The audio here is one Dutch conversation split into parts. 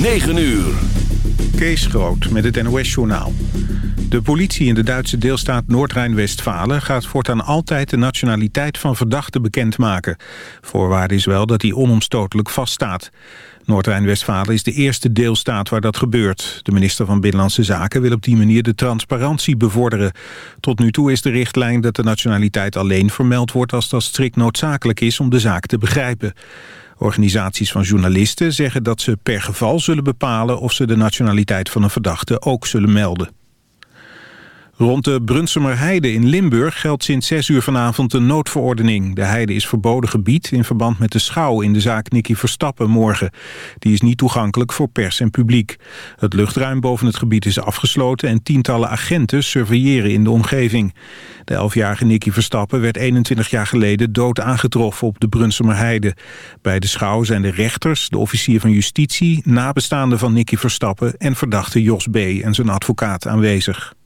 9 uur. Kees Groot met het NOS-journaal. De politie in de Duitse deelstaat Noord-Rijn-Westfalen... gaat voortaan altijd de nationaliteit van verdachten bekendmaken. Voorwaarde is wel dat hij onomstotelijk vaststaat. Noord-Rijn-Westfalen is de eerste deelstaat waar dat gebeurt. De minister van Binnenlandse Zaken wil op die manier de transparantie bevorderen. Tot nu toe is de richtlijn dat de nationaliteit alleen vermeld wordt... als dat strikt noodzakelijk is om de zaak te begrijpen. Organisaties van journalisten zeggen dat ze per geval zullen bepalen... of ze de nationaliteit van een verdachte ook zullen melden. Rond de Brunsumer Heide in Limburg geldt sinds 6 uur vanavond een noodverordening. De heide is verboden gebied in verband met de schouw in de zaak Nicky Verstappen morgen. Die is niet toegankelijk voor pers en publiek. Het luchtruim boven het gebied is afgesloten en tientallen agenten surveilleren in de omgeving. De 11-jarige Nicky Verstappen werd 21 jaar geleden dood aangetroffen op de Brunsumer Heide. Bij de schouw zijn de rechters, de officier van justitie, nabestaanden van Nicky Verstappen en verdachte Jos B. en zijn advocaat aanwezig.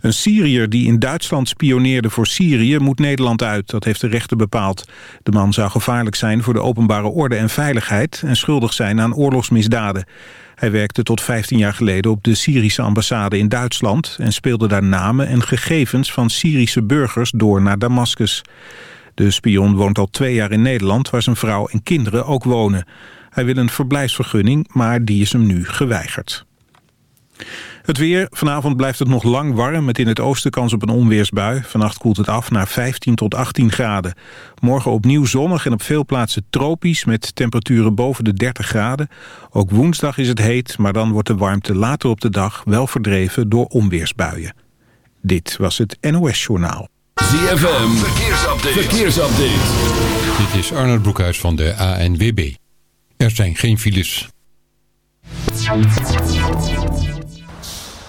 Een Syriër die in Duitsland spioneerde voor Syrië moet Nederland uit. Dat heeft de rechter bepaald. De man zou gevaarlijk zijn voor de openbare orde en veiligheid... en schuldig zijn aan oorlogsmisdaden. Hij werkte tot 15 jaar geleden op de Syrische ambassade in Duitsland... en speelde daar namen en gegevens van Syrische burgers door naar Damascus. De spion woont al twee jaar in Nederland... waar zijn vrouw en kinderen ook wonen. Hij wil een verblijfsvergunning, maar die is hem nu geweigerd. Het weer. Vanavond blijft het nog lang warm met in het oosten kans op een onweersbui. Vannacht koelt het af naar 15 tot 18 graden. Morgen opnieuw zonnig en op veel plaatsen tropisch met temperaturen boven de 30 graden. Ook woensdag is het heet, maar dan wordt de warmte later op de dag wel verdreven door onweersbuien. Dit was het NOS Journaal. ZFM. Verkeersupdate. Verkeersupdate. Dit is Arnold Broekhuis van de ANWB. Er zijn geen files.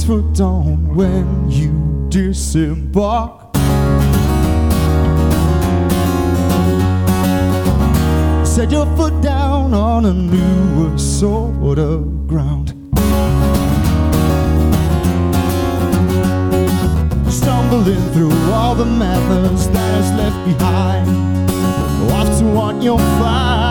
Waits for dawn when you disembark. Set your foot down on a newer sort of ground. Stumbling through all the methods that is left behind. Off to what you'll find.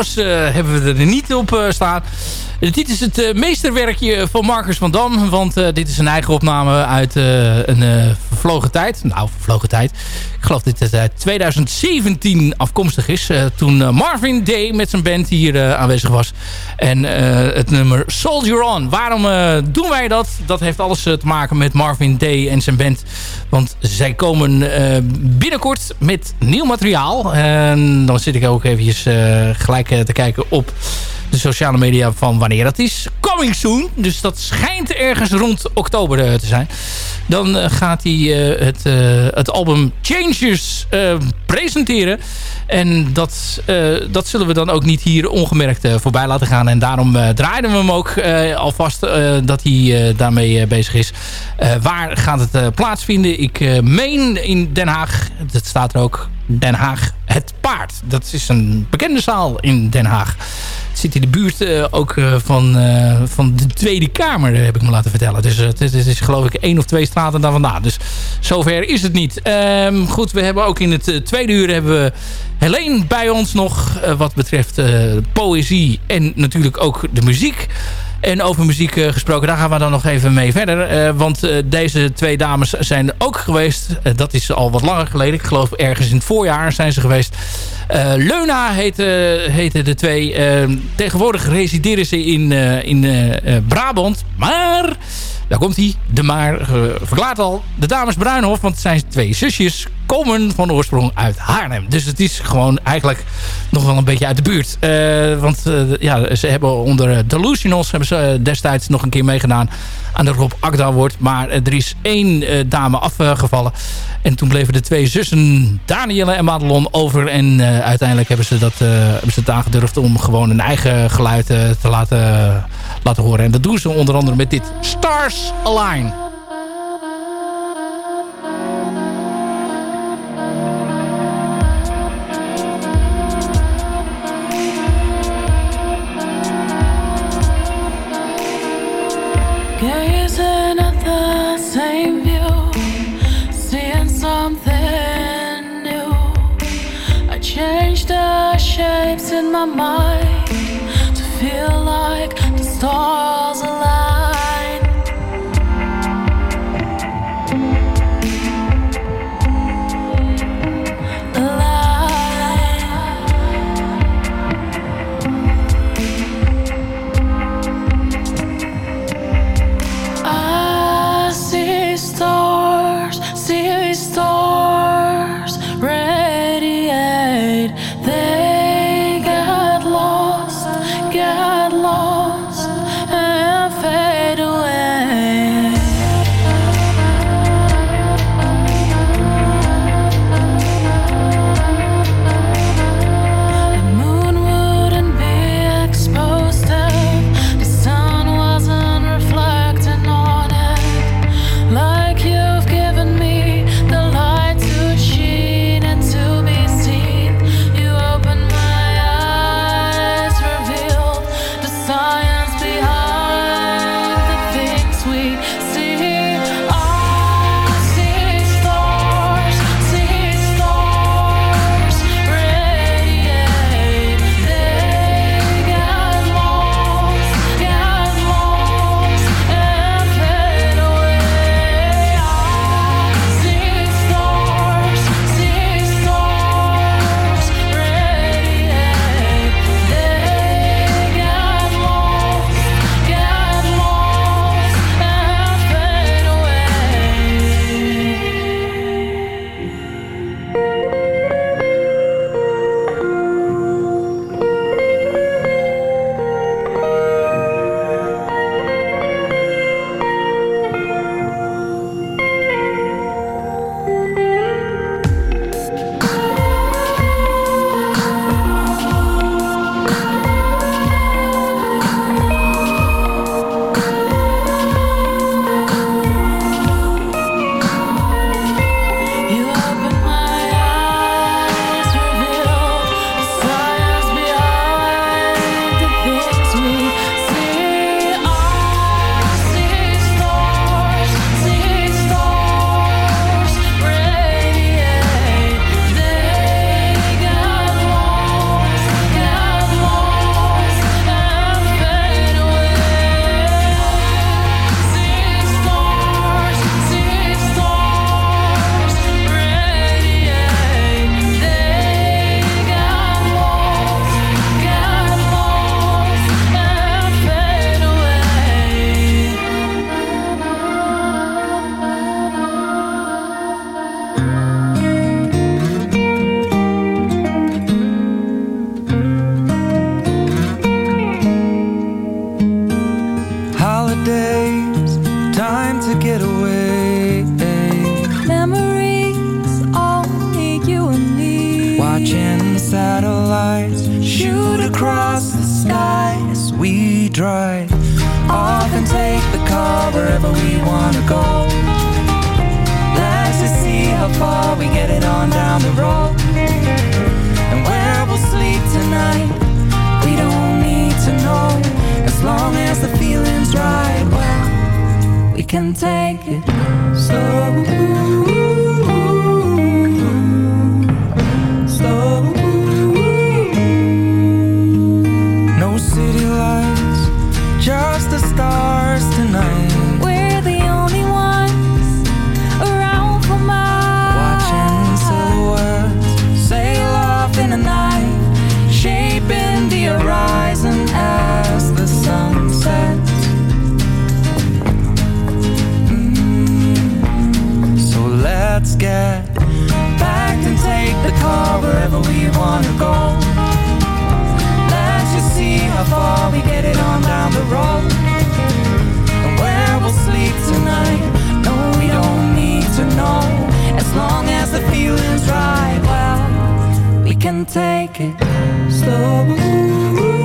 Applaus hebben we er niet op staan. Dit is het uh, meesterwerkje van Marcus van Dam. Want dit is een eigen opname uit een vervlogen tijd. Nou, vervlogen tijd. Ik geloof dat dit uit 2017 afkomstig is. toen Marvin Day met zijn band hier aanwezig was. En het nummer Soldier On. Waarom doen wij dat? Dat heeft alles te maken met Marvin Day en zijn band. Want zij komen binnenkort met nieuw materiaal. En dan zit ik ook eventjes gelijk te kijken op de sociale media van wanneer dat is. Coming soon. Dus dat schijnt ergens rond oktober eh, te zijn. Dan eh, gaat hij uh, het, het album Changes presenteren. En dat, dat zullen we dan ook niet hier ongemerkt voorbij laten gaan. En daarom draaiden we hem ook alvast dat hij daarmee bezig is. waar gaat het plaatsvinden? Ik meen in Den Haag. Dat staat er ook. Den Haag Het Paard. Dat is een bekende zaal in Den Haag zit in de buurt uh, ook uh, van, uh, van de Tweede Kamer, heb ik me laten vertellen. Dus het is, geloof ik één of twee straten daar vandaan. Dus zover is het niet. Um, goed, we hebben ook in het tweede uur hebben we Helene bij ons nog. wat betreft poëzie en natuurlijk ook de muziek. En over muziek gesproken, daar gaan we dan nog even mee verder. want deze twee dames zijn ook geweest. dat is al wat langer geleden. Ik geloof ergens in het voorjaar zijn ze geweest. Uh, Leuna heette de twee. Uh, tegenwoordig resideren ze in, uh, in Brabant. Maar, daar komt hij. De maar verklaart al. De dames Bruinhof, want het zijn twee zusjes komen van oorsprong uit Haarlem. Dus het is gewoon eigenlijk nog wel een beetje uit de buurt. want ja, ze hebben onder Delusionals hebben ze destijds nog een keer meegedaan aan de Rob Akda wordt. Maar er is één dame afgevallen. En toen bleven de twee zussen Danielle en Madelon over. En uiteindelijk hebben ze, dat, hebben ze het aangedurfd om gewoon een eigen geluid te laten, laten horen. En dat doen ze onder andere met dit Stars Align. Shapes in my mind to feel like the stars Watching satellites shoot across the sky as we drive off and take the car wherever we want to go. Let's just see how far we get it on down the road. And where we'll sleep tonight, we don't need to know. As long as the feeling's right, well, we can take it slow. Wanna go. Let's just see how far we get it on down the road. And where we'll sleep tonight, no, we don't need to know. As long as the feeling's right, well, we can take it slow.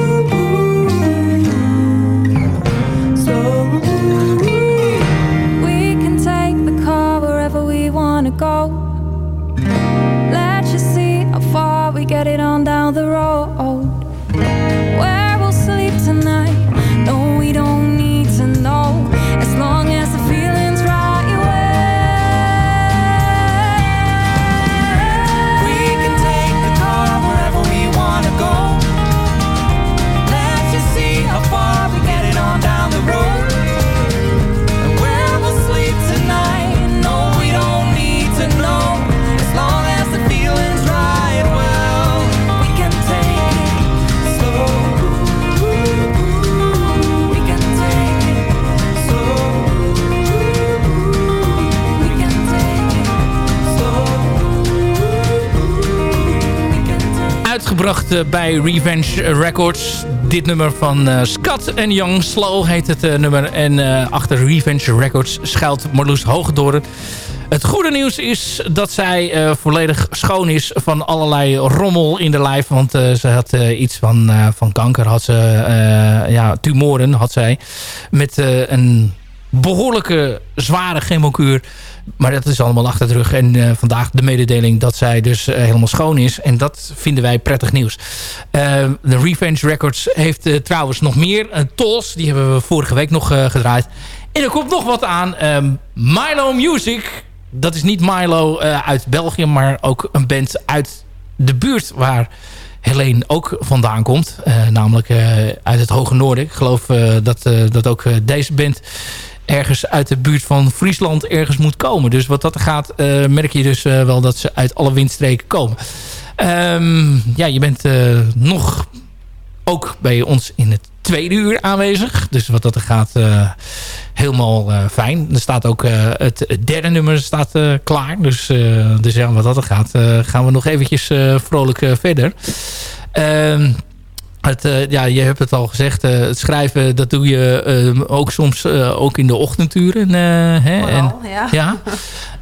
Eh, bij Revenge Records. Dit nummer van uh, Scott Young. Slow heet het uh, nummer. En achter Revenge Records schuilt Marloes Hoogdoren. Het goede nieuws is dat zij volledig schoon is van allerlei rommel in de lijf. Want ze had iets van, van kanker, had ze, ja, tumoren had zij. Met een behoorlijke zware chemokuur maar dat is allemaal achter de rug. En uh, vandaag de mededeling dat zij dus uh, helemaal schoon is. En dat vinden wij prettig nieuws. Uh, de Revenge Records heeft trouwens nog meer. Tolls, die hebben we vorige week nog gedraaid. En er komt nog wat aan. Milo Music. Dat is niet Milo uit België, maar ook een band uit de buurt waar... Helene ook vandaan komt. namelijk uit het Hoge Noorden. Ik geloof dat, dat ook deze band ergens uit de buurt van Friesland ergens moet komen. Dus wat dat gaat, uh, merk je dus uh, wel dat ze uit alle windstreken komen. Um, ja, je bent uh, nog ook bij ons in het tweede uur aanwezig. Dus wat dat gaat, helemaal fijn. Er staat ook het derde nummer staat klaar. Dus, dus ja, wat dat gaat, gaan we nog eventjes vrolijk verder. Ehm het, uh, ja, je hebt het al gezegd. Uh, het schrijven, dat doe je uh, ook soms ook in de ochtenduren. hè, Vooral, en, ja.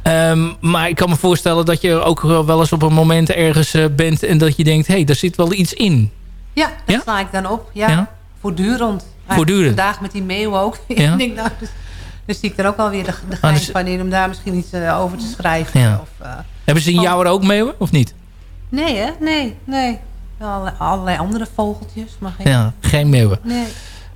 ja. Um, maar ik kan me voorstellen dat je ook wel eens op een moment ergens bent... en dat je denkt, hé, hey, daar zit wel iets in. Ja, ja? sla ik dan op. Ja, ja? voortdurend. Voortdurend. Vandaag met die meeuw ook. Ja? ik denk, nou, dus, dus zie ik er ook alweer de, de gein dus, van in... om daar misschien iets over te schrijven. Ja. Of, Hebben ze in jou er ook meeuwen, of niet? Nee, hè? Nee, nee. Allerlei andere vogeltjes. Maar geen... Ja, geen meeuwen. Nee.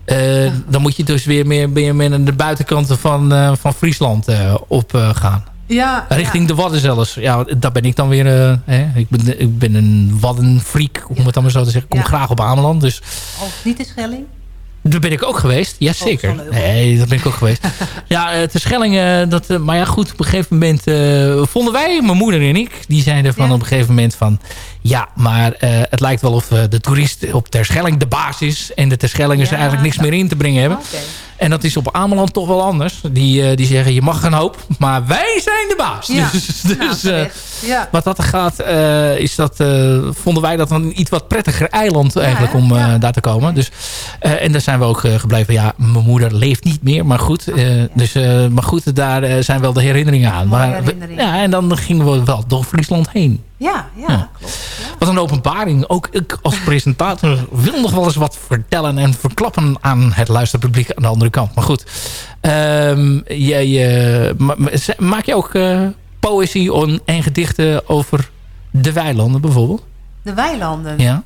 Uh, dan moet je dus weer meer, meer, meer aan de buitenkanten van, uh, van Friesland uh, op gaan. Ja, Richting ja. de Wadden zelfs. Ja, daar ben ik dan weer... hè, ik, ben, ik ben een Waddenfreak, om het dan maar zo te zeggen. Ik kom graag op Ameland. Dus. Of niet de Schelling? Daar ben ik ook geweest. Jazeker. Oh, nee, daar ben ik ook geweest. ja, te Schellingen. Dat, maar ja, goed. Op een gegeven moment vonden wij, mijn moeder en ik... die zeiden van op een gegeven moment van... Ja, maar het lijkt wel of de toerist op Terschelling de baas is... en de Terschellingers ja, eigenlijk niks meer in te brengen hebben. Okay. En dat is op Ameland toch wel anders. Die, die zeggen, je mag een hoop, maar wij zijn de baas. Ja. Dus, dus nou, ja. wat dat gaat, is dat, vonden wij dat een iets wat prettiger eiland eigenlijk... om daar te komen. Dus, en daar zijn we ook gebleven. Ja, mijn moeder leeft niet meer, maar goed. Uh, dus, maar goed, daar zijn wel de herinneringen aan. Maar, ja, en dan gingen we wel door Friesland heen. Ja, ja, ja. klopt. Ja. Wat een openbaring. Ook ik als presentator wil nog wel eens wat vertellen en verklappen aan het luisterpubliek aan de andere kant. Maar goed, um, jij, maak je ook poëzie en gedichten over de weilanden bijvoorbeeld? De weilanden? Ja.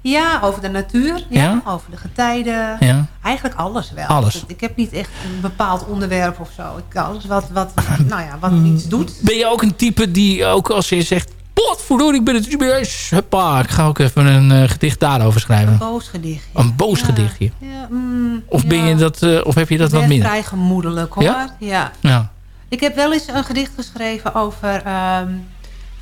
Ja, over de natuur, ja, over de getijden. Ja. Eigenlijk alles wel. Alles. Ik heb niet echt een bepaald onderwerp of zo. Ik, alles wat, wat, nou ja, wat iets doet. Ben je ook een type die ook als je zegt... Potverdorie, ik ben het. Huppa, ik ga ook even een uh, gedicht daarover schrijven. Een boos gedichtje. Een boos ja. gedichtje. Ja, mm, of, ben je dat, uh, of heb je dat wat minder? vrij gemoedelijk hoor. Ja? ja? Ik heb wel eens een gedicht geschreven over... Um,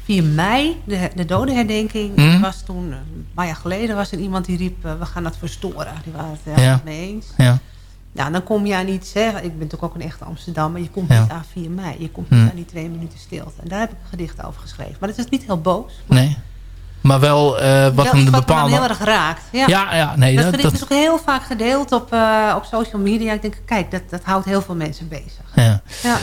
4 mei, de, de dodenherdenking. Mm. was toen, een paar jaar geleden, was er iemand die riep... Uh, we gaan dat verstoren. Die waren het er ja. mee eens. Ja. Nou, dan kom je aan iets, hè. ik ben natuurlijk ook een echte Amsterdam... maar je komt niet aan 4 mei. Je komt niet aan die twee minuten stilte. En daar heb ik een gedicht over geschreven. Maar het is niet heel boos. Nee. Maar wel uh, wat wel een bepaalde... Wat heel erg raakt. Ja, ja, ja nee. Dat, dat dat... is ook heel vaak gedeeld op, uh, op social media. Ik denk, kijk, dat, dat houdt heel veel mensen bezig. Ja. ja.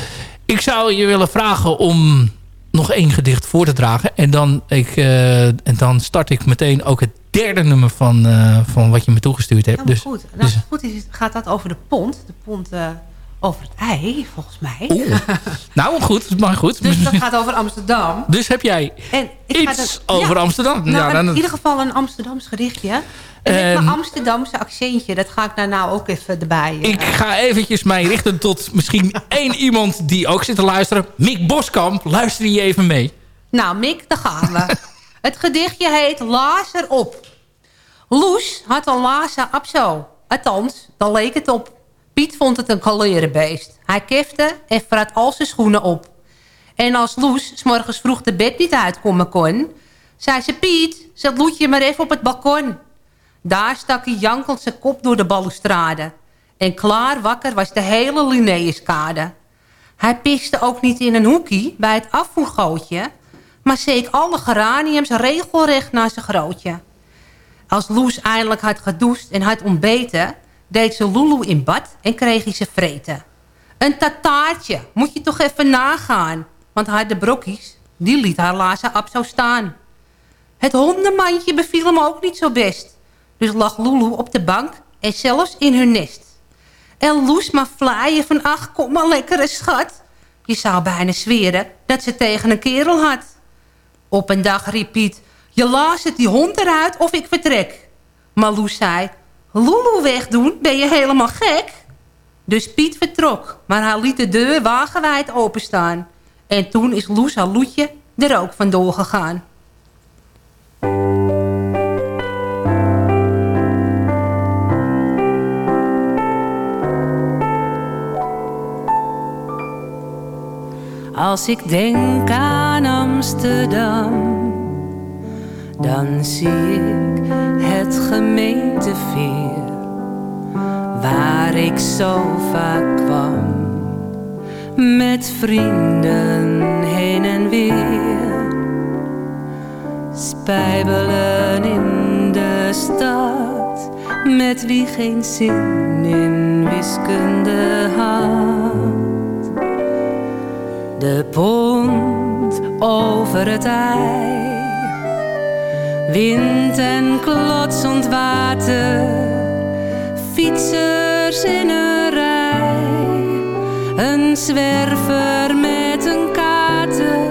Ik zou je willen vragen om nog één gedicht voor te dragen. En dan, ik, uh, en dan start ik meteen ook het derde nummer van, uh, van wat je me toegestuurd hebt. Helemaal dus, goed. Nou, dus, goed is, gaat dat over de pont. De pont uh, over het ei, volgens mij. Oeh. nou, goed. Maar goed. Dus dat gaat over Amsterdam. Dus heb jij en ik iets dat, over ja, Amsterdam? Nou, ja, dan, in ieder geval een Amsterdams gedichtje. En met mijn Amsterdamse accentje, dat ga ik daar nou ook even erbij. Ik ga eventjes mij richten tot misschien één iemand die ook zit te luisteren. Mick Boskamp, luister je even mee. Nou, Mick, daar gaan we. het gedichtje heet Lazer op. Loes had een lazer zo. Althans, dan leek het op. Piet vond het een kalerenbeest. Hij kefte en vrat al zijn schoenen op. En als Loes s morgens vroeg de bed niet uitkomen kon... zei ze, Piet, zet Loetje maar even op het balkon. Daar stak hij jankend zijn kop door de balustrade. En klaar wakker was de hele Linnaeuskade. Hij piste ook niet in een hoekie bij het afvoergootje... maar zeek alle geraniums regelrecht naar zijn grootje. Als Loes eindelijk had gedoucht en had ontbeten... deed ze Lulu in bad en kreeg hij ze vreten. Een tataartje, moet je toch even nagaan... want haar de brokkies, die liet haar lazen op zo staan. Het hondenmandje beviel hem ook niet zo best... Dus lag Lulu op de bank en zelfs in hun nest. En Loes maar vlaaien van, ach, kom maar lekkere schat. Je zou bijna zweren dat ze tegen een kerel had. Op een dag riep Piet, je het die hond eruit of ik vertrek. Maar Loes zei, Lulu wegdoen, ben je helemaal gek? Dus Piet vertrok, maar hij liet de deur wagenwijd openstaan. En toen is Loes haar loetje er ook vandoor gegaan. Als ik denk aan Amsterdam, dan zie ik het gemeenteveer waar ik zo vaak kwam met vrienden heen en weer. Spijbelen in de stad met wie geen zin in wiskunde had. De pont over het ei. Wind en klotsend water. Fietsers in een rij. Een zwerver met een kater.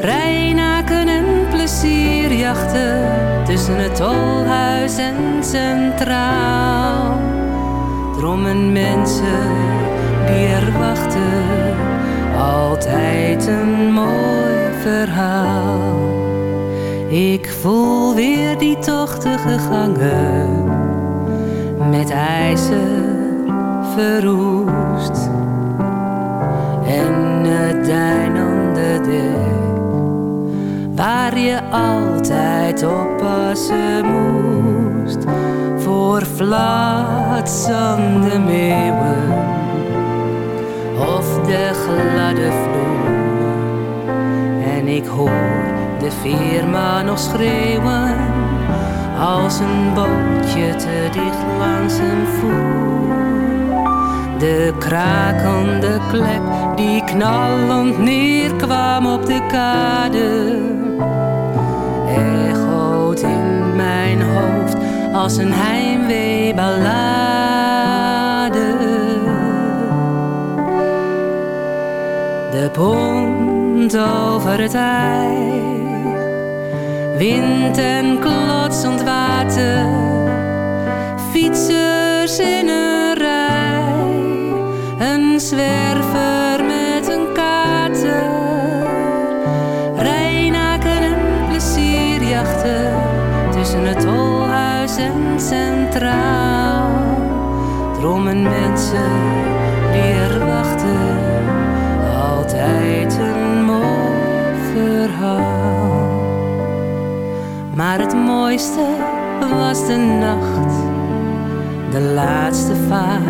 Rijnaken en plezierjachten. Tussen het tolhuis en centraal. Drommen mensen die er wachten. Altijd een mooi verhaal. Ik voel weer die tochtige gangen. Met ijzer verroest. En het deinende dek. Waar je altijd oppassen moest. Voor flatsende meeuwen of de gladde vloer. En ik hoor de veerman nog schreeuwen als een bootje te dicht langs hem voer. De krakende klep die knallend neerkwam op de kade. floot in mijn hoofd als een heimweeballade. De pont over het ei, wind en klotsend water, fietsers in een rij, een zwerver met een kater, Rijnaken en plezierjachten tussen het tolhuis en centraal. Drommen mensen Maar het mooiste was de nacht, de laatste vaar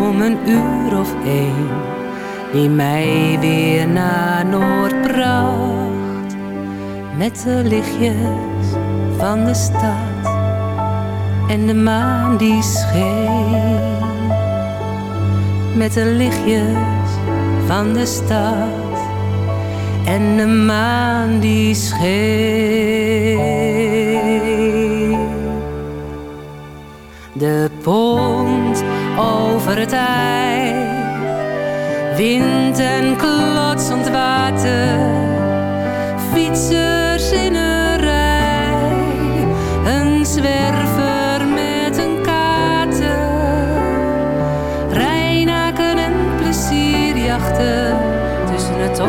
om een uur of één, die mij weer naar Noord bracht. Met de lichtjes van de stad en de maan die scheen. Met de lichtjes van de stad en de maan die scheen. De pont over het ei, wind en klotsend water, fietsers in een rij, een zwerver met een kater, Rijnaken en plezierjachten tussen het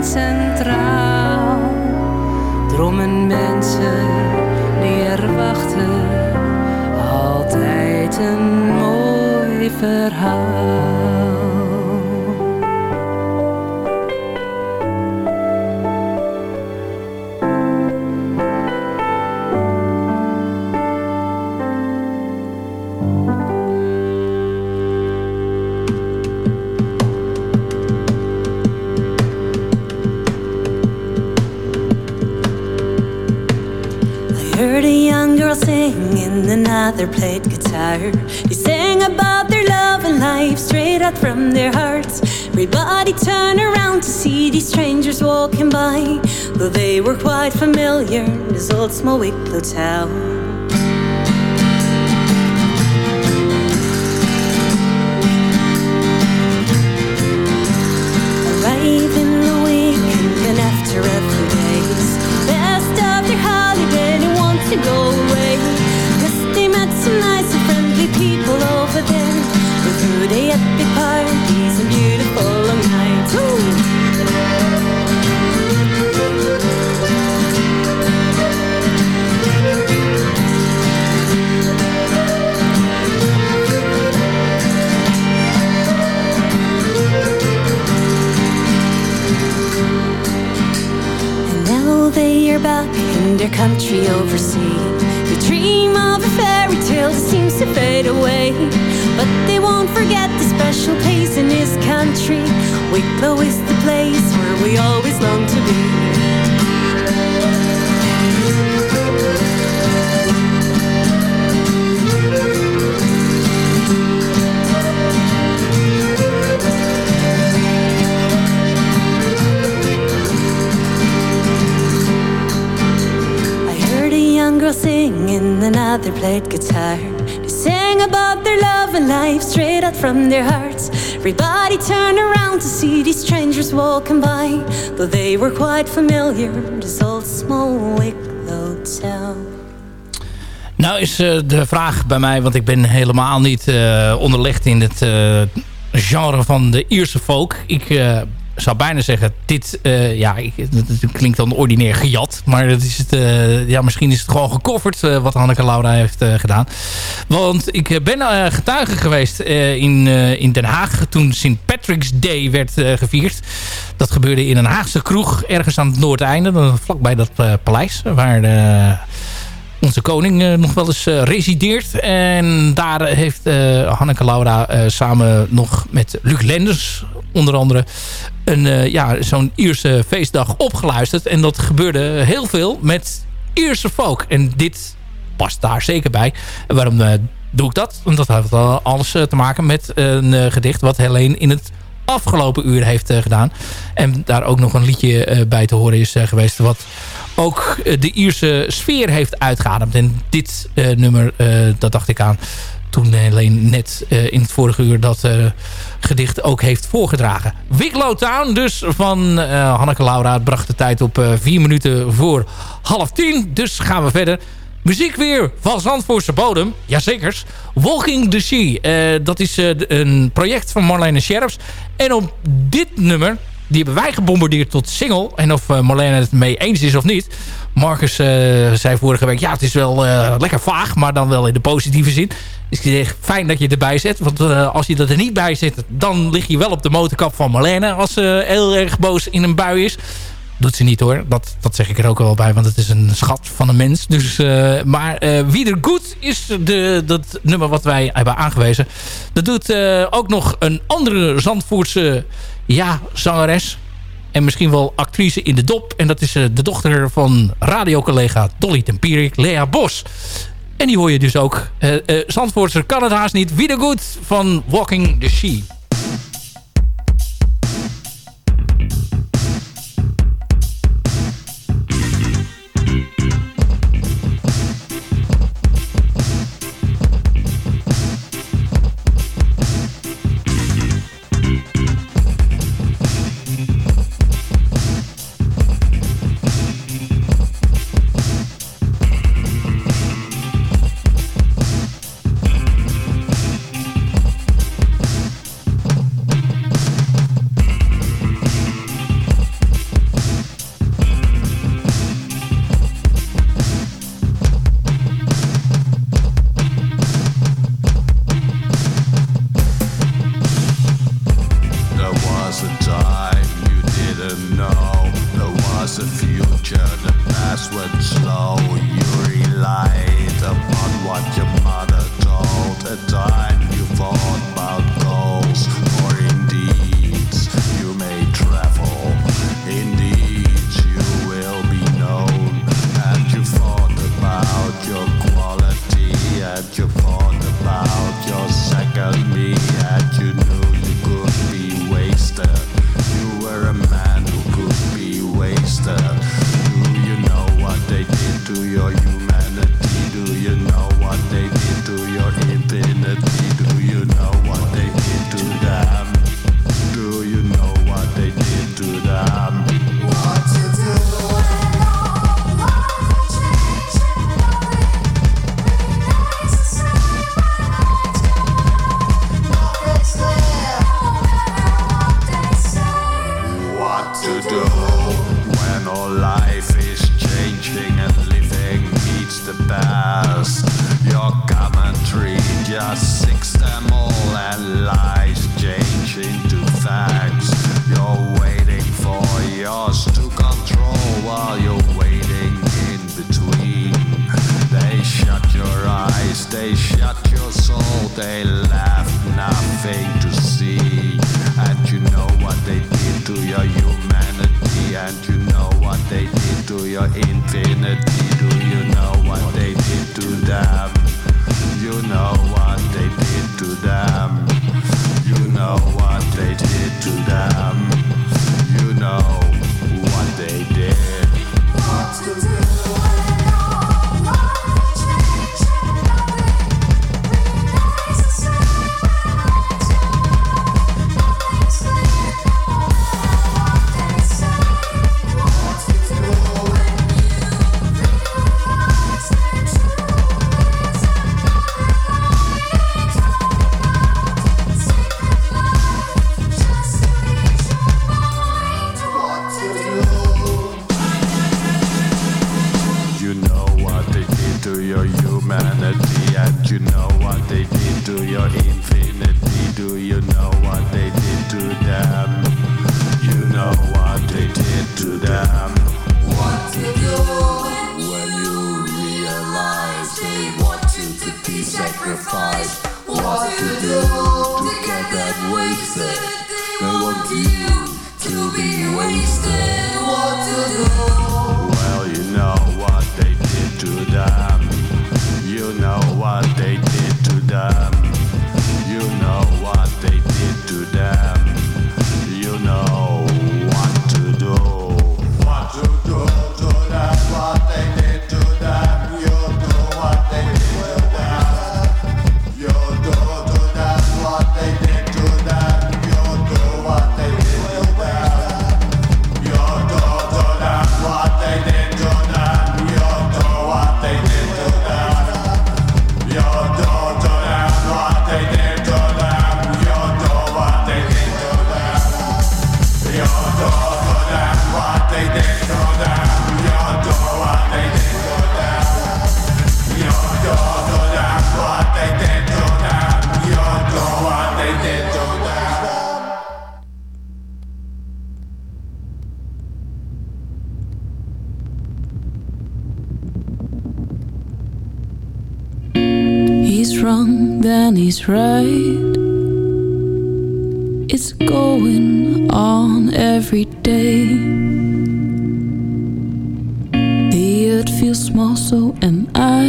centraal. Drommen mensen die er wachten, altijd een mooi verhaal. And another played guitar. They sang about their love and life straight out from their hearts. Everybody turned around to see these strangers walking by, though they were quite familiar. in This old small Wicklow town. In their country overseas. They dream of a fairy tale that seems to fade away. But they won't forget the special place in his country. Wicklow is the place where we always long to be. Girl sing and another played guitar. They sang about their love and life straight out from their hearts. Everybody turned around to see these strangers walking by, though they were quite familiar. This old small Wicklow town. Nou is eh, de vraag bij mij, want ik ben helemaal niet eh, onderlegd in het eh, genre van de Ierse folk. Ik eh, zou bijna zeggen, dit eh, ja, het, het klinkt dan ordinair gejat. Maar dat is het, eh, ja, misschien is het gewoon gecoverd eh, wat Hanneke Laura heeft gedaan. Want ik ben getuige geweest in, in Den Haag toen St. Patrick's Day werd gevierd. Dat gebeurde in een Haagse kroeg ergens aan het noordeinde. Vlakbij dat paleis waar... onze koning eh, nog wel eens eh, resideert. En daar heeft eh, Hanneke Laura samen nog met Luc Lenders onder andere een, ja, zo'n Ierse feestdag opgeluisterd. En dat gebeurde heel veel met Ierse folk. En dit past daar zeker bij. En waarom doe ik dat? Want dat heeft alles te maken met een gedicht wat Helene in het afgelopen uur heeft gedaan. En daar ook nog een liedje bij te horen is geweest wat ook de Ierse sfeer heeft uitgeademd. En dit nummer, dat dacht ik aan toen alleen net in het vorige uur dat gedicht ook heeft voorgedragen. Wicklow Town dus van Hanneke Laura. Bracht de tijd op vier minuten voor half tien. Dus gaan we verder. Muziek weer van Zandvoortse bodem. Jazekers. Walking the Sea. Dat is een project van Marlene Scherps. En op dit nummer... Die hebben wij gebombardeerd tot single. En of uh, Marlene het mee eens is of niet. Marcus zei vorige week... Ja, het is wel lekker vaag. Maar dan wel in de positieve zin. Dus ik zeg, fijn dat je erbij zet. Want als je dat er niet bij zet... Dan lig je wel op de motorkap van Marlene. Als ze heel erg boos in een bui is doet ze niet hoor. Dat, dat zeg ik er ook wel bij, want het is een schat van een mens. Dus, maar uh, Wieder Goed is de, dat nummer wat wij hebben aangewezen. Dat doet ook nog een andere Zandvoortse ja, zangeres. En misschien wel actrice in de dop. En dat is de dochter van radiocollega Dolly Tempierik, Lea Bos. En die hoor je dus ook. Zandvoortse kan het haast niet. Wieder Goed van Walking the Sheep. He's right. It's going on every day. The earth feels small, so am I.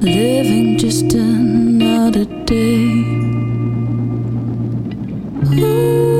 Living just another day. Ooh,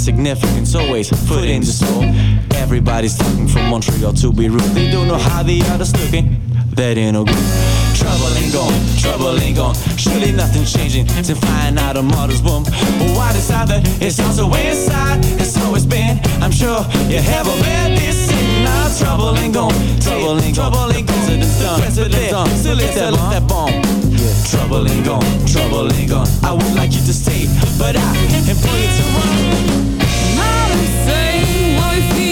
insignificance, always foot in the soul. Everybody's talking from Montreal to Beirut. They don't know how the others looking. That ain't no good. Trouble ain't gone, trouble ain't gone. Surely nothing's changing to find out a mother's womb. But is out there is also way inside. It's always been. I'm sure you haven't met this. Now trouble ain't gone, trouble ain't gone. Trouble ain't gone. President's done, president's done. Still it's that, that bomb. Trouble ain't gone, trouble ain't gone. I would like you to stay, but I implore you to run. Not insane when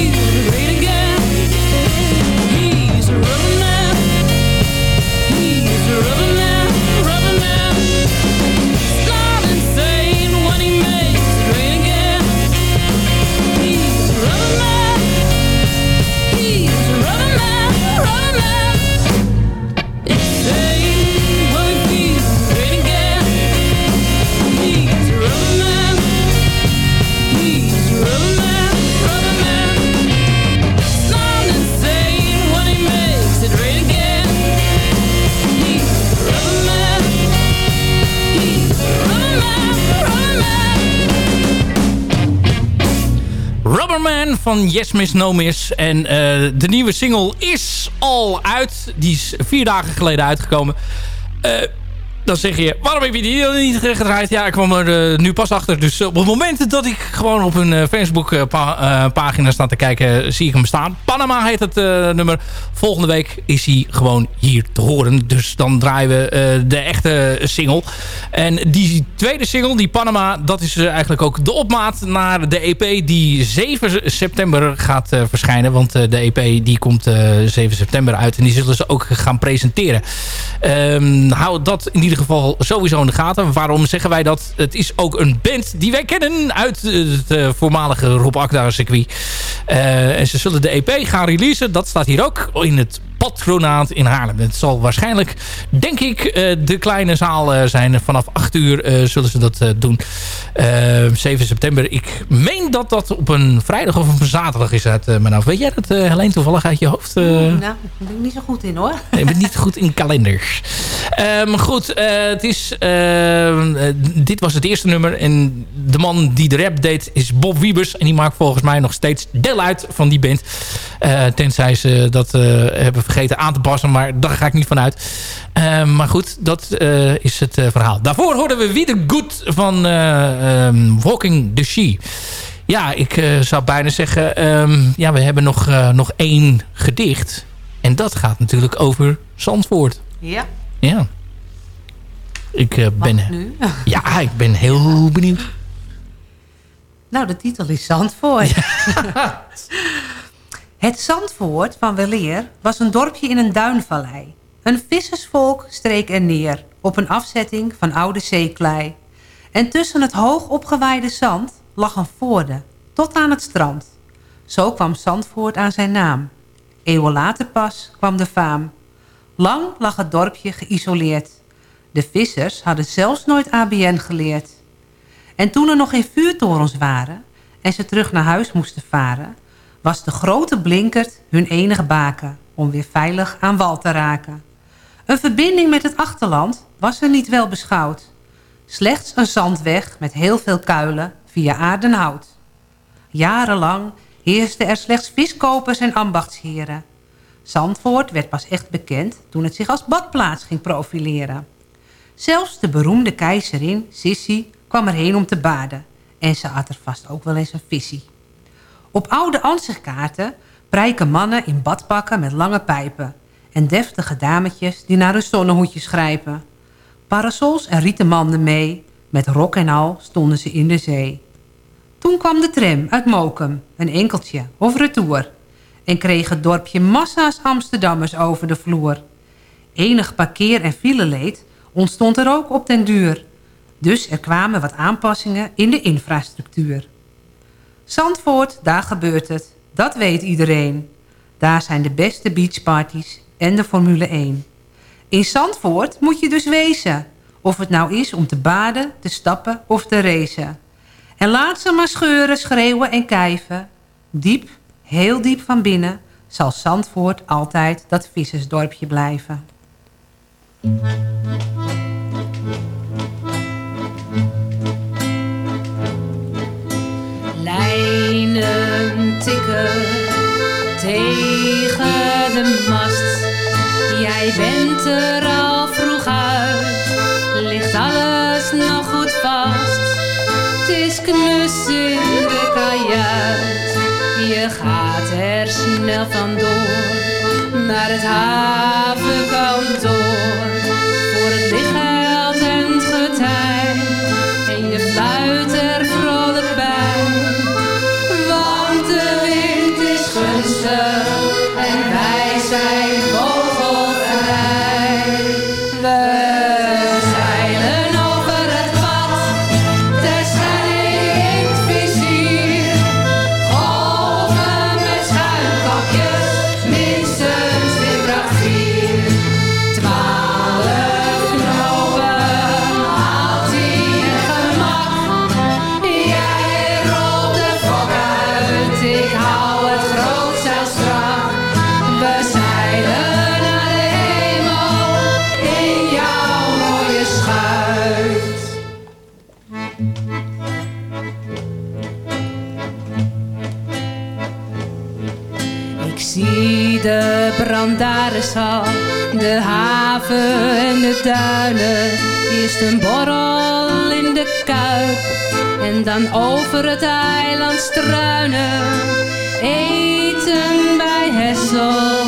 van Yes Miss No Miss. En eh, de nieuwe single is al uit. Die is vier dagen geleden uitgekomen. Eh, dan zeg je, waarom heb je die niet gedraaid? Ja, ik kwam er uh, nu pas achter. Dus op het moment dat ik gewoon op een uh, Facebook pa pagina sta te kijken, zie ik hem staan. Panama heet het nummer. Volgende week is hij gewoon hier te horen. Dus dan draaien we de echte single. En die tweede single, die Panama, dat is eigenlijk ook de opmaat naar de EP die 7 september gaat verschijnen. Want de EP die komt 7 september uit en die zullen ze ook gaan presenteren. Um, hou dat in ieder geval sowieso in de gaten. Waarom zeggen wij dat? Het is ook een band die wij kennen uit het uh, voormalige Rob Akda circuit. Uh, en ze zullen de EP gaan releasen. Dat staat hier ook in het patronaat in Haarlem. Het zal waarschijnlijk, denk ik, uh, de kleine zaal zijn. Vanaf 8 uur zullen ze dat doen. 7 september. Ik meen dat dat op een vrijdag of op een zaterdag is uit mijn hoofd. Weet jij dat, Helene, toevallig uit je hoofd? nou, daar ben ik niet zo goed in, hoor. Nee, ik ben niet goed in kalenders. Um, goed, het is, dit was het eerste nummer. En de man die de rap deed is Bob Wiebers. En die maakt volgens mij nog steeds deel uit van die band. tenzij ze dat hebben vergeten aan te passen. Maar daar ga ik niet van uit. Maar goed, dat is het verhaal. Daarvoor hoorden we Wie Good van um, Walking the She. Ja, ik zou bijna zeggen... Um, ja, we hebben nog, nog één gedicht. En dat gaat natuurlijk over Zandvoort. Ja. Ja. Ik ben... nu? ja, ik ben heel benieuwd. Nou, de titel is Zandvoort. Ja. Het Zandvoort van Weleer was een dorpje in een duinvallei. Een vissersvolk streek er neer op een afzetting van oude zeeklei. En tussen het hoog opgewaaide zand lag een voorde, tot aan het strand. Zo kwam Zandvoort aan zijn naam. Eeuwen later pas kwam de faam. Lang lag het dorpje geïsoleerd. De vissers hadden zelfs nooit ABN geleerd. En toen er nog geen vuurtorens waren... en ze terug naar huis moesten varen was de grote blinkert hun enige baken om weer veilig aan wal te raken. Een verbinding met het achterland was er niet wel beschouwd. Slechts een zandweg met heel veel kuilen via aardenhout. Jarenlang heersten er slechts viskopers en ambachtsheren. Zandvoort werd pas echt bekend toen het zich als badplaats ging profileren. Zelfs de beroemde keizerin, Sissi, kwam erheen om te baden. En ze had er vast ook wel eens een visie. Op oude ansichtkaarten prijken mannen in badpakken met lange pijpen... en deftige dametjes die naar hun zonnehoedjes grijpen. Parasols en rieten manden mee, met rok en al stonden ze in de zee. Toen kwam de tram uit Mokum, een enkeltje of retour... en kreeg het dorpje massa's Amsterdammers over de vloer. Enig parkeer- en fileleed ontstond er ook op den duur... Dus er kwamen wat aanpassingen in de infrastructuur. Zandvoort, daar gebeurt het. Dat weet iedereen. Daar zijn de beste beachparties en de Formule 1. In Zandvoort moet je dus wezen. Of het nou is om te baden, te stappen of te racen. En laat ze maar scheuren, schreeuwen en kijven. Diep, heel diep van binnen... zal Zandvoort altijd dat vissersdorpje blijven. lijnen tikken tegen de mast. Jij bent er al vroeg uit, ligt alles nog goed vast. Het is knus snel vandoor naar het havenkantoor. De haven en de duinen. Eerst een borrel in de kuip en dan over het eiland struinen. Eten bij Hessel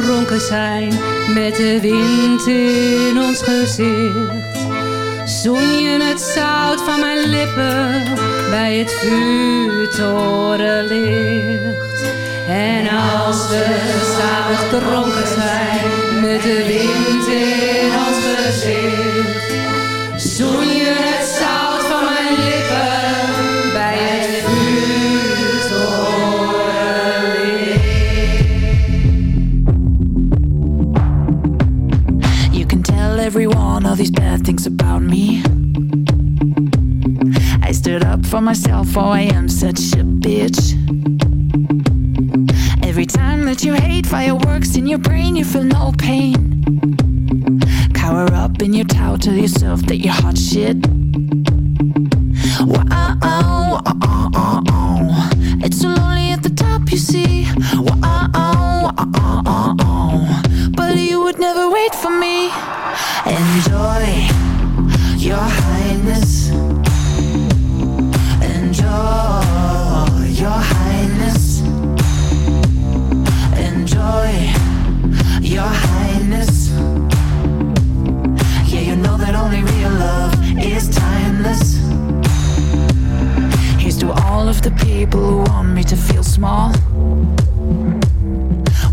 dronken zijn met de wind in ons gezicht, zoen het zout van mijn lippen bij het vuurtorenlicht. En als we zalig dronken zijn met de wind in ons gezicht, myself, oh, I am such a bitch. Every time that you hate fireworks in your brain, you feel no pain. Cower up in your towel, tell yourself that you're hot shit. Wow, oh, oh, oh, oh. It's so lonely at the top, you see. Wow, oh, oh, oh, oh. But you would never wait for me. The people who want me to feel small.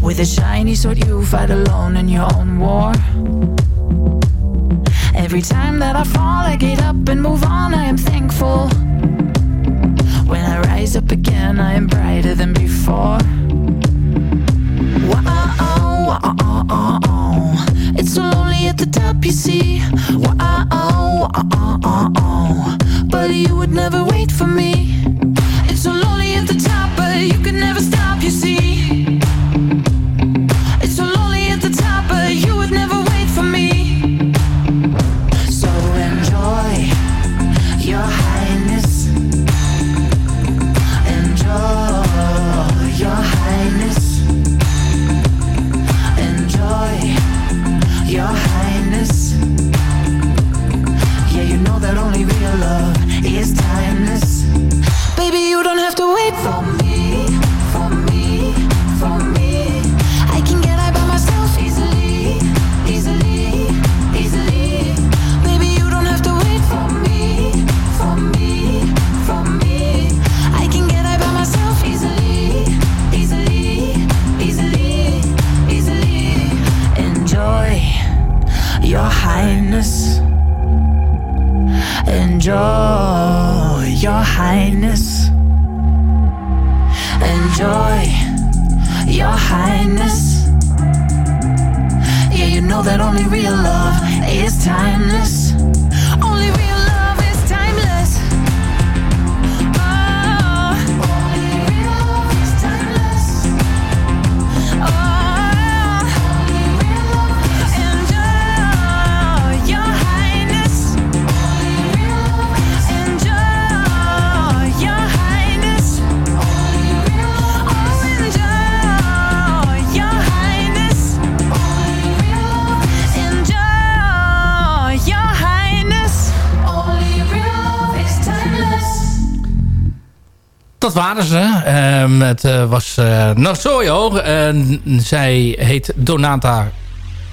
With a shiny sword, you fight alone in your own war. Every time that I fall, I get up and move on. I am thankful. When I rise up again, I am brighter than before. Wow, oh. It's so lonely at the top, you see. Wow, oh, oh. But you would never wait for me. Het eh, was eh Nasoyo. En zij heet Donata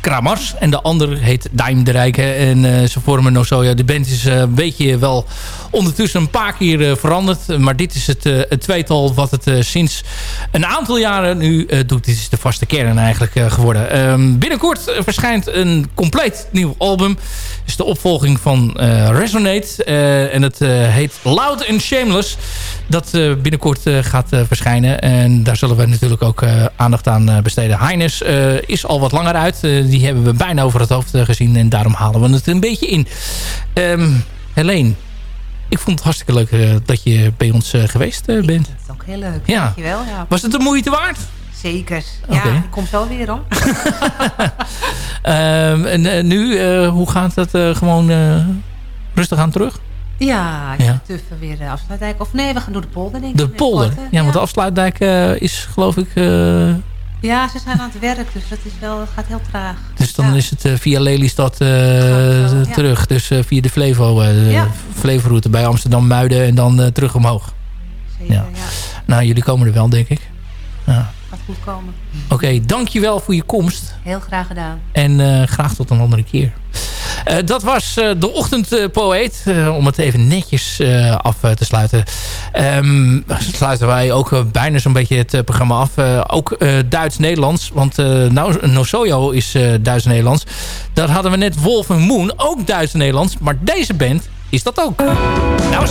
Kramars. En de ander heet Daim de Rijke. En uh, ze vormen Nozoja. De band is uh, een beetje wel ondertussen een paar keer uh, veranderd. Maar dit is het, het tweetal wat het sinds een aantal jaren nu doet. Dit is de vaste kern eigenlijk geworden. Um, binnenkort verschijnt een compleet nieuw album. Het is de opvolging van Resonate. en het heet Loud and Shameless. Dat binnenkort gaat verschijnen. En daar zullen we natuurlijk ook aandacht aan besteden. Heines is al wat langer uit die hebben we bijna over het hoofd eh, gezien. En daarom halen we het een beetje in. Um, Helene, ik vond het hartstikke leuk uh, dat je bij ons uh, geweest uh, bent. Dat is ook heel leuk. Ja. Dankjewel. Ja. Was het de moeite waard? Zeker. Ja, okay. ik kom zo weer om. um, en nu, hoe gaat het gewoon rustig aan terug? Ja, ik ja. tuffen weer de afsluitdijk. Of nee, we gaan door de polder denk ik. De polder? Ja, ja, want de afsluitdijk is geloof ik ja, ze zijn aan het werk, dus dat is wel, gaat heel traag. Dus dan ja. is het uh, via Lelystad uh, wel, terug. Dus uh, via de Flevo, ja. Flevoroute bij Amsterdam-Muiden en dan terug omhoog. Zeker, ja. Nou, jullie komen er wel, denk ik. Ja. Gaat goed komen. Oké, okay, dankjewel voor je komst. Heel graag gedaan. En graag tot een andere keer. Uh, dat was uh, de ochtendpoëet. Uh, om het even netjes af te sluiten. Um, sluiten wij ook bijna zo'n beetje het programma af. ook Duits-Nederlands. Want nou, Nosoyo is Duits-Nederlands. Daar hadden we net Wolf Moon. Ook Duits-Nederlands. Maar deze band is dat ook. Nou,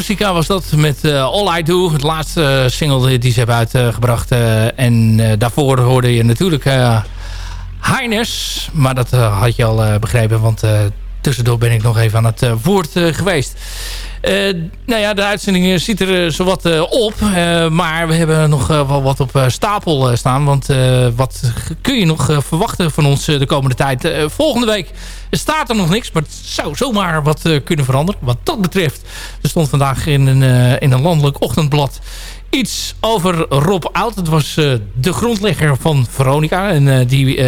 Nausicaa was dat met uh, All I Do. Het laatste single die ze hebben uitgebracht. en daarvoor hoorde je natuurlijk Heines. Maar dat had je al begrepen. Want tussendoor ben ik nog even aan het woord geweest. Uh, nou ja, de uitzending ziet er uh, zowat op. maar we hebben nog wel wat op stapel staan. Want wat kun je nog verwachten van ons de komende tijd? volgende week staat er nog niks. Maar het zou zomaar wat kunnen veranderen. Wat dat betreft. Er stond vandaag in een, in een landelijk ochtendblad iets over Rob Oud. Het was de grondlegger van Veronica. En die,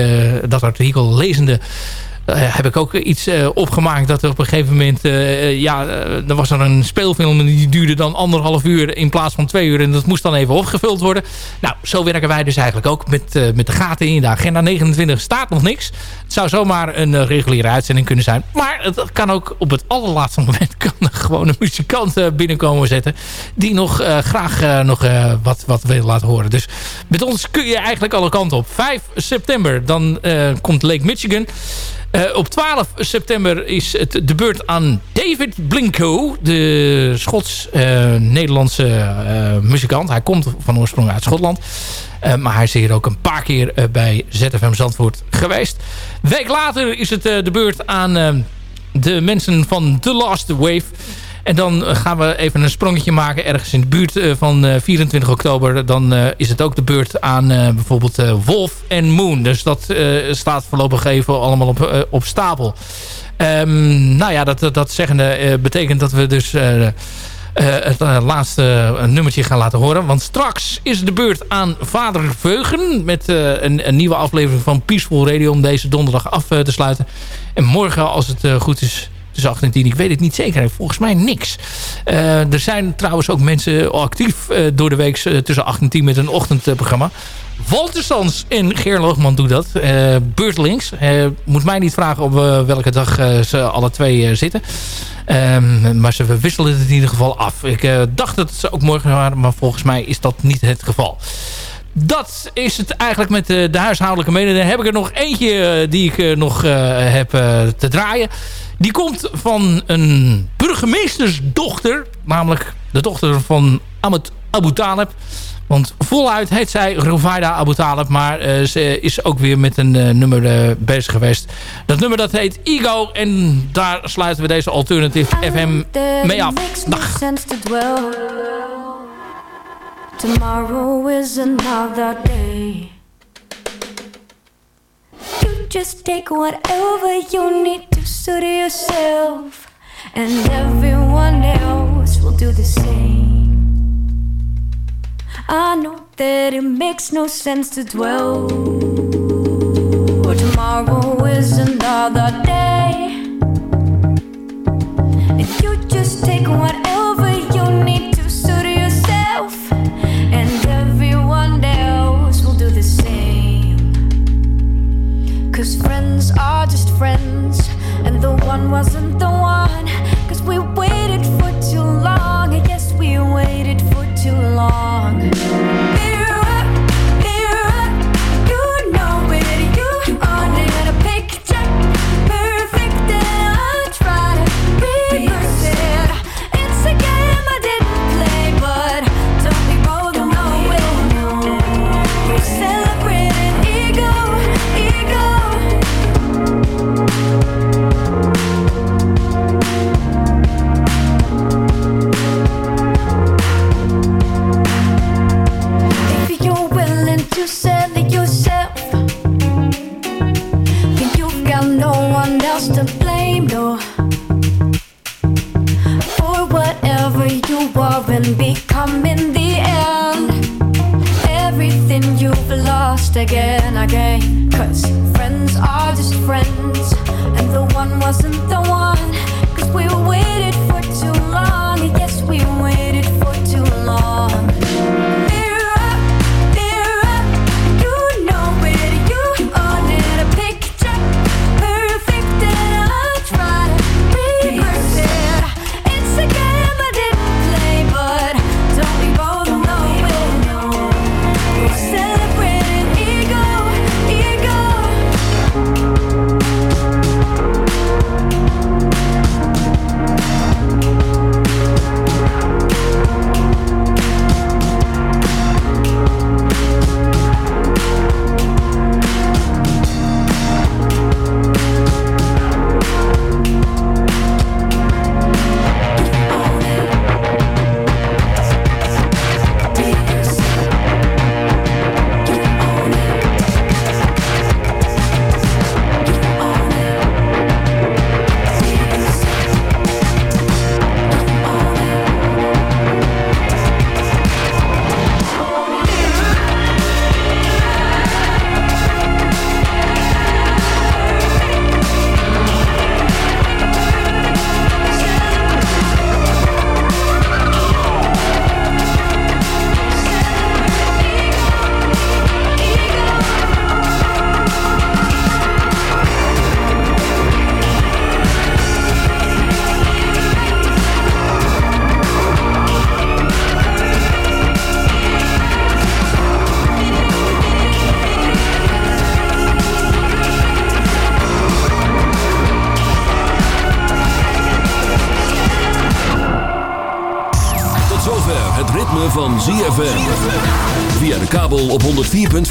dat artikel lezende heb ik ook iets uh, opgemaakt dat er op een gegeven moment... Uh, ja, er was er een speelfilm en die duurde dan anderhalf uur in plaats van twee uur. En dat moest dan even opgevuld worden. Nou, zo werken wij dus eigenlijk ook met, met de gaten in de agenda. 29 staat nog niks. Het zou zomaar een reguliere uitzending kunnen zijn. Maar het kan ook op het allerlaatste moment... kan er gewoon een muzikant binnenkomen zetten... die nog graag nog wat, wat wil laten horen. Dus met ons kun je eigenlijk alle kanten op. 5 september, dan komt Lake Michigan... Uh, op 12 september is het de beurt aan David Blinko. De Schots-Nederlandse uh, uh, muzikant. Hij komt van oorsprong uit Schotland. maar hij is hier ook een paar keer bij ZFM Zandvoort geweest. Week later is het de beurt aan de mensen van The Last Wave... En dan gaan we even een sprongetje maken ergens in de buurt eh, van 24 eh, oktober. Dan eh, is het ook de beurt aan bijvoorbeeld Wolf en Moon. Dus dat staat voorlopig even allemaal op, op stapel. Um, nou ja, dat, dat zeggende betekent dat we dus... het laatste nummertje gaan laten horen. Want straks is de beurt aan Vader Veugen... met een, een, nieuwe aflevering van Peaceful Radio... om deze donderdag af te sluiten. En morgen, als het goed is tussen 8 en 10. Ik weet het niet zeker. Volgens mij niks. Uh, er zijn trouwens ook mensen actief uh, door de week uh, tussen 8 en 10 met een ochtendprogramma. Walter Sans en Geer Loogman doen dat. beurtelings. moet mij niet vragen op welke dag ze alle twee zitten. Um, maar ze wisselen het in ieder geval af. Ik dacht dat ze ook morgen waren, maar volgens mij is dat niet het geval dat is het eigenlijk met de, de huishoudelijke mededeling. Heb ik er nog eentje die ik nog heb te draaien. Die komt van een burgemeestersdochter. Namelijk de dochter van Ahmed Abu Talib. Want voluit heet zij Rovaida Abu Talib. Maar uh, ze is ook weer met een uh, nummer uh, bezig geweest. Dat nummer dat heet Ego. En daar sluiten we deze Alternative FM mee af. Dag. Tomorrow is another day. Just take whatever you need to suit yourself, and everyone else will do the same. I know that it makes no sense to dwell. Tomorrow is another day, and you just take whatever